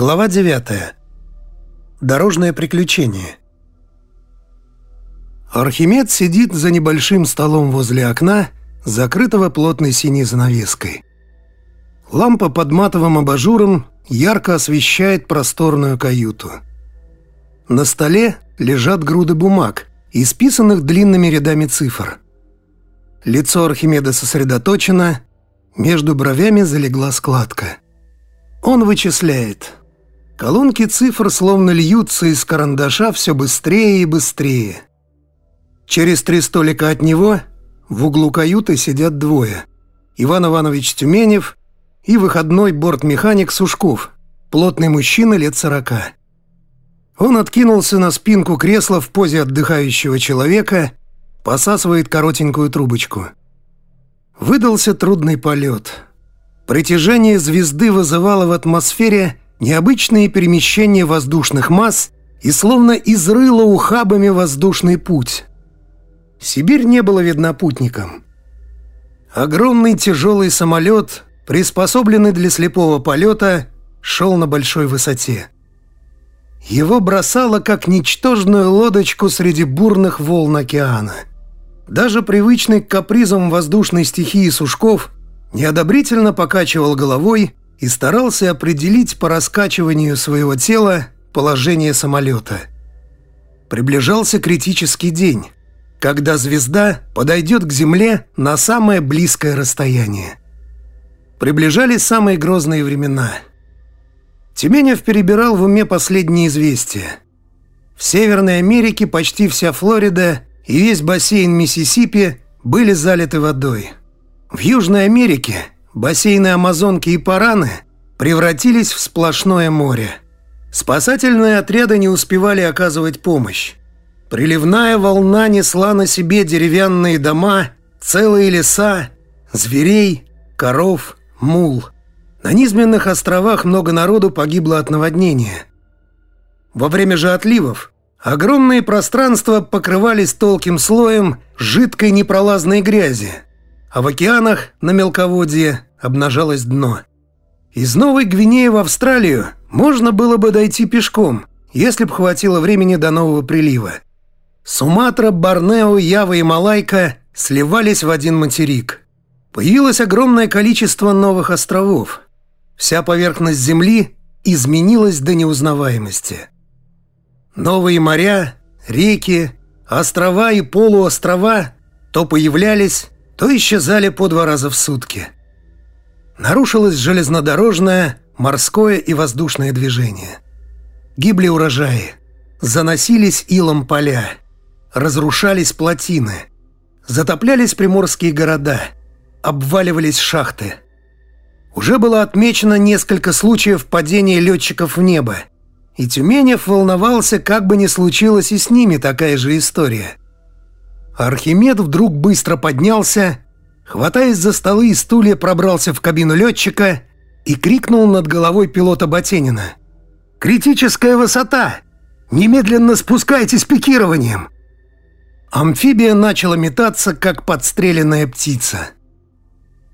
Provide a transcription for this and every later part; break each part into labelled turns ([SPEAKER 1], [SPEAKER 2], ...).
[SPEAKER 1] Глава 9. Дорожное приключение. Архимед сидит за небольшим столом возле окна, закрытого плотной синей занавеской. Лампа под матовым абажуром ярко освещает просторную каюту. На столе лежат груды бумаг, исписанных длинными рядами цифр. Лицо Архимеда сосредоточено, между бровями залегла складка. Он вычисляет – Колонки цифр словно льются из карандаша все быстрее и быстрее. Через три столика от него в углу каюты сидят двое. Иван Иванович Тюменев и выходной бортмеханик Сушков, плотный мужчина лет сорока. Он откинулся на спинку кресла в позе отдыхающего человека, посасывает коротенькую трубочку. Выдался трудный полет. Притяжение звезды вызывало в атмосфере необычные перемещения воздушных масс и словно изрыло ухабами воздушный путь. Сибирь не была видна путникам. Огромный тяжелый самолет, приспособленный для слепого полета, шел на большой высоте. Его бросало, как ничтожную лодочку среди бурных волн океана. Даже привычный к капризам воздушной стихии Сушков неодобрительно покачивал головой и старался определить по раскачиванию своего тела положение самолета. Приближался критический день, когда звезда подойдет к Земле на самое близкое расстояние. Приближались самые грозные времена. Тюменев перебирал в уме последние известия. В Северной Америке почти вся Флорида и весь бассейн Миссисипи были залиты водой. В Южной Америке – бассейны Амазонки и Параны превратились в сплошное море. Спасательные отряды не успевали оказывать помощь. Приливная волна несла на себе деревянные дома, целые леса, зверей, коров, мул. На низменных островах много народу погибло от наводнения. Во время же отливов огромные пространства покрывались толким слоем жидкой непролазной грязи – а в океанах на мелководье обнажалось дно. Из Новой Гвинеи в Австралию можно было бы дойти пешком, если б хватило времени до нового прилива. Суматра, Борнео, Ява и Малайка сливались в один материк. Появилось огромное количество новых островов. Вся поверхность Земли изменилась до неузнаваемости. Новые моря, реки, острова и полуострова то появлялись, то исчезали по два раза в сутки. Нарушилось железнодорожное, морское и воздушное движение. Гибли урожаи, заносились илом поля, разрушались плотины, затоплялись приморские города, обваливались шахты. Уже было отмечено несколько случаев падения летчиков в небо, и Тюменев волновался, как бы ни случилась и с ними такая же история – Архимед вдруг быстро поднялся, хватаясь за столы и стулья, пробрался в кабину летчика и крикнул над головой пилота Ботенина. «Критическая высота! Немедленно спускайтесь пикированием!» Амфибия начала метаться, как подстреленная птица.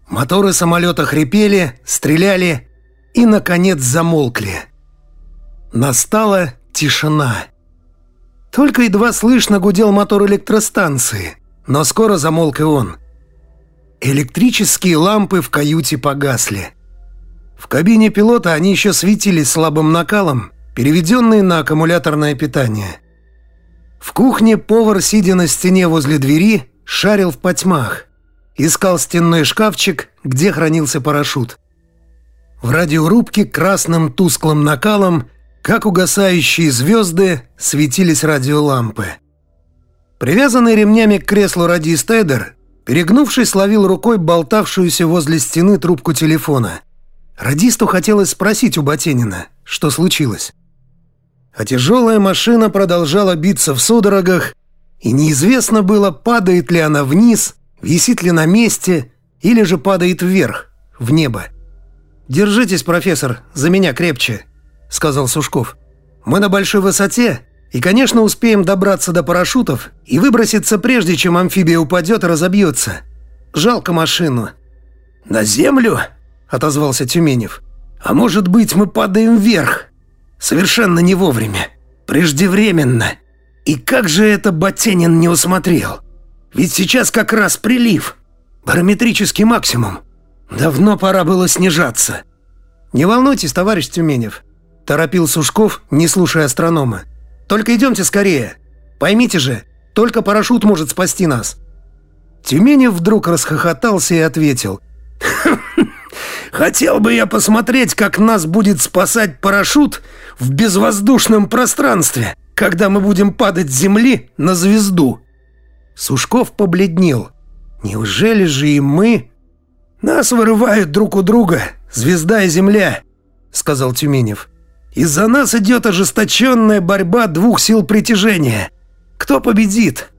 [SPEAKER 1] Моторы самолета хрипели, стреляли и, наконец, замолкли. Настала тишина. Только едва слышно гудел мотор электростанции, но скоро замолк и он. Электрические лампы в каюте погасли. В кабине пилота они еще светились слабым накалом, переведенные на аккумуляторное питание. В кухне повар, сидя на стене возле двери, шарил в потьмах. Искал стенной шкафчик, где хранился парашют. В радиорубке красным тусклым накалом как угасающие звезды светились радиолампы. Привязанный ремнями к креслу радист Эдер, перегнувшись, ловил рукой болтавшуюся возле стены трубку телефона. Радисту хотелось спросить у Ботенина, что случилось. А тяжелая машина продолжала биться в судорогах, и неизвестно было, падает ли она вниз, висит ли на месте, или же падает вверх, в небо. «Держитесь, профессор, за меня крепче», сказал Сушков. «Мы на большой высоте и, конечно, успеем добраться до парашютов и выброситься прежде, чем амфибия упадет и разобьется. Жалко машину». «На землю?» – отозвался Тюменев. «А может быть, мы падаем вверх, Совершенно не вовремя. Преждевременно. И как же это Ботенин не усмотрел? Ведь сейчас как раз прилив. Барометрический максимум. Давно пора было снижаться. «Не волнуйтесь, товарищ Тюменев», – торопил Сушков, не слушая астронома. «Только идемте скорее. Поймите же, только парашют может спасти нас». Тюменев вдруг расхохотался и ответил. «Хотел бы я посмотреть, как нас будет спасать парашют в безвоздушном пространстве, когда мы будем падать с Земли на звезду». Сушков побледнел. «Неужели же и мы...» «Нас вырывают друг у друга, звезда и земля», — сказал Тюменев. «Из-за нас идет ожесточенная борьба двух сил притяжения. Кто победит?»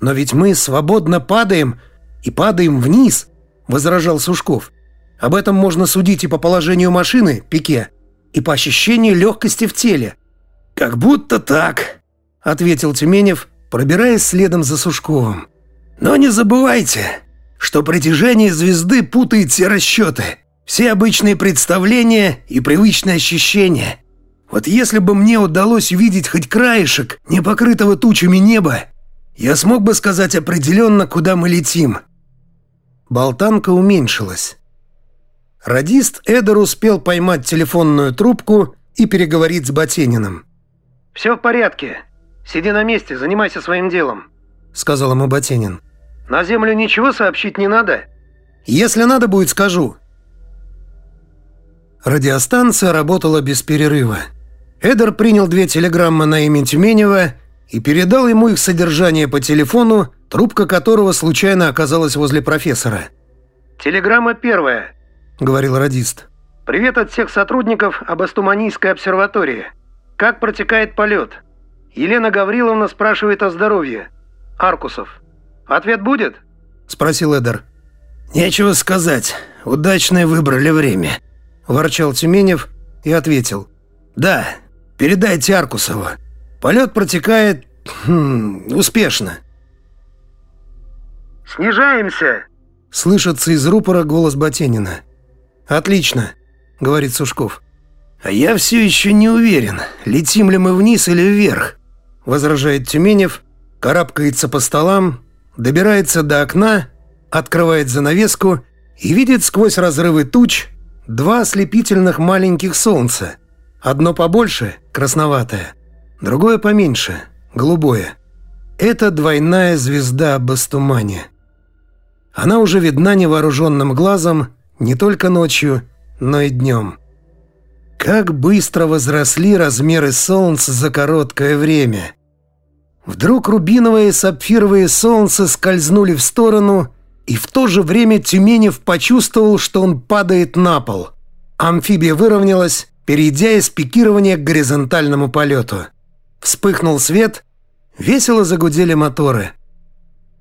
[SPEAKER 1] «Но ведь мы свободно падаем и падаем вниз», — возражал Сушков. «Об этом можно судить и по положению машины, пике, и по ощущению легкости в теле». «Как будто так», — ответил Тюменев, пробираясь следом за Сушковым. «Но не забывайте, что притяжение звезды путает все расчеты, все обычные представления и привычные ощущения. Вот если бы мне удалось увидеть хоть краешек непокрытого тучами неба, я смог бы сказать определенно, куда мы летим. Болтанка уменьшилась. Радист Эдер успел поймать телефонную трубку и переговорить с Ботениным. «Все в порядке. Сиди на месте, занимайся своим делом», — сказал ему Ботенин. На Землю ничего сообщить не надо? Если надо будет, скажу. Радиостанция работала без перерыва. Эдер принял две телеграммы на имя Тюменева и передал ему их содержание по телефону, трубка которого случайно оказалась возле профессора. «Телеграмма первая», — говорил радист. «Привет от всех сотрудников об Астуманийской обсерватории. Как протекает полет? Елена Гавриловна спрашивает о здоровье. Аркусов». Ответ будет?» – спросил Эдер. «Нечего сказать. Удачное выбрали время», – ворчал Тюменев и ответил. «Да, передайте Аркусову. Полет протекает... Хм, успешно». «Снижаемся!» – слышится из рупора голос Ботенина. «Отлично», – говорит Сушков. «А я все еще не уверен, летим ли мы вниз или вверх», – возражает Тюменев, карабкается по столам добирается до окна, открывает занавеску и видит сквозь разрывы туч два ослепительных маленьких солнца. Одно побольше, красноватое, другое поменьше, голубое. Это двойная звезда Бастумани. Она уже видна невооруженным глазом не только ночью, но и днем. Как быстро возросли размеры Солнца за короткое время – Вдруг рубиновое и сапфировое солнце скользнули в сторону, и в то же время Тюменев почувствовал, что он падает на пол. Амфибия выровнялась, перейдя из пикирования к горизонтальному полету. Вспыхнул свет, весело загудели моторы.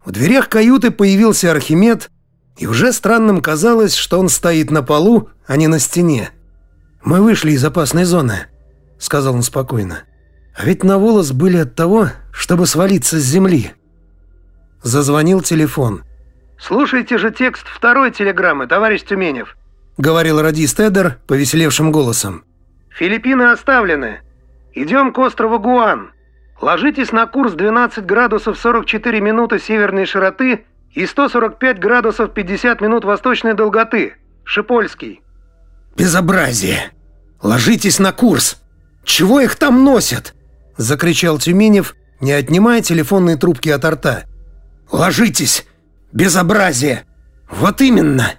[SPEAKER 1] В дверях каюты появился Архимед, и уже странным казалось, что он стоит на полу, а не на стене. «Мы вышли из опасной зоны», — сказал он спокойно. А ведь на волос были от того, чтобы свалиться с земли. Зазвонил телефон. «Слушайте же текст второй телеграммы, товарищ Тюменев», — говорил радист Эдер повеселевшим голосом. «Филиппины оставлены. Идем к острову Гуан. Ложитесь на курс 12 градусов 44 минуты северной широты и 145 градусов 50 минут восточной долготы. Шипольский». «Безобразие! Ложитесь на курс! Чего их там носят?» – закричал Тюменев, не отнимая телефонные трубки от рта. «Ложитесь! Безобразие! Вот именно!»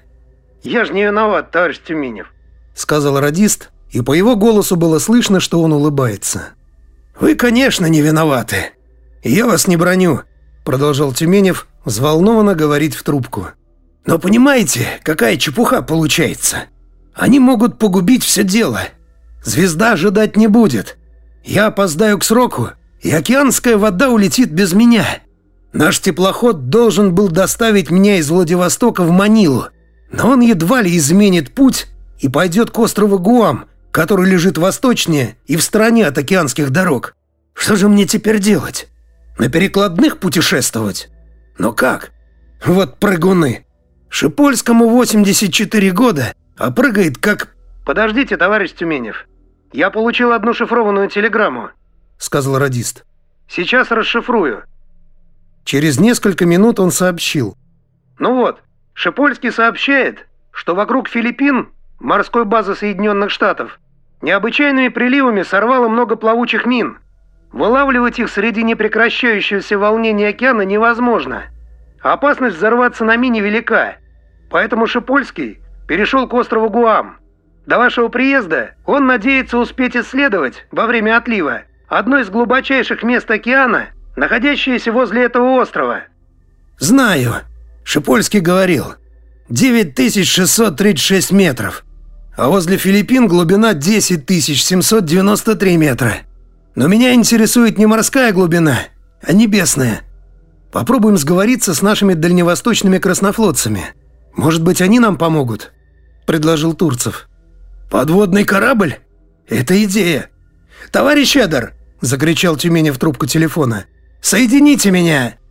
[SPEAKER 1] «Я же не виноват, товарищ Тюменев», – сказал радист, и по его голосу было слышно, что он улыбается. «Вы, конечно, не виноваты. Я вас не броню», – продолжал Тюменев, взволнованно говорить в трубку. «Но понимаете, какая чепуха получается? Они могут погубить все дело. Звезда ожидать не будет. Я опоздаю к сроку, и океанская вода улетит без меня. Наш теплоход должен был доставить меня из Владивостока в Манилу, но он едва ли изменит путь и пойдет к острову Гуам, который лежит восточнее и в стороне от океанских дорог. Что же мне теперь делать? На перекладных путешествовать? Но как? Вот прыгуны. Шипольскому 84 года, а прыгает как... Подождите, товарищ Тюменев. «Я получил одну шифрованную телеграмму», — сказал радист. «Сейчас расшифрую». Через несколько минут он сообщил. «Ну вот, Шипольский сообщает, что вокруг Филиппин, морской базы Соединенных Штатов, необычайными приливами сорвало много плавучих мин. Вылавливать их среди непрекращающегося волнения океана невозможно. Опасность взорваться на мине велика. Поэтому Шипольский перешел к острову Гуам. До вашего приезда он надеется успеть исследовать во время отлива одно из глубочайших мест океана, находящееся возле этого острова. «Знаю», — Шипольский говорил. 9636 метров. А возле Филиппин глубина 10793 метра. Но меня интересует не морская глубина, а небесная. Попробуем сговориться с нашими дальневосточными краснофлотцами. Может быть, они нам помогут?» – предложил Турцев. «Подводный корабль? Это идея!» «Товарищ Эдер!» – закричал Тюменев в трубку телефона. «Соедините меня!»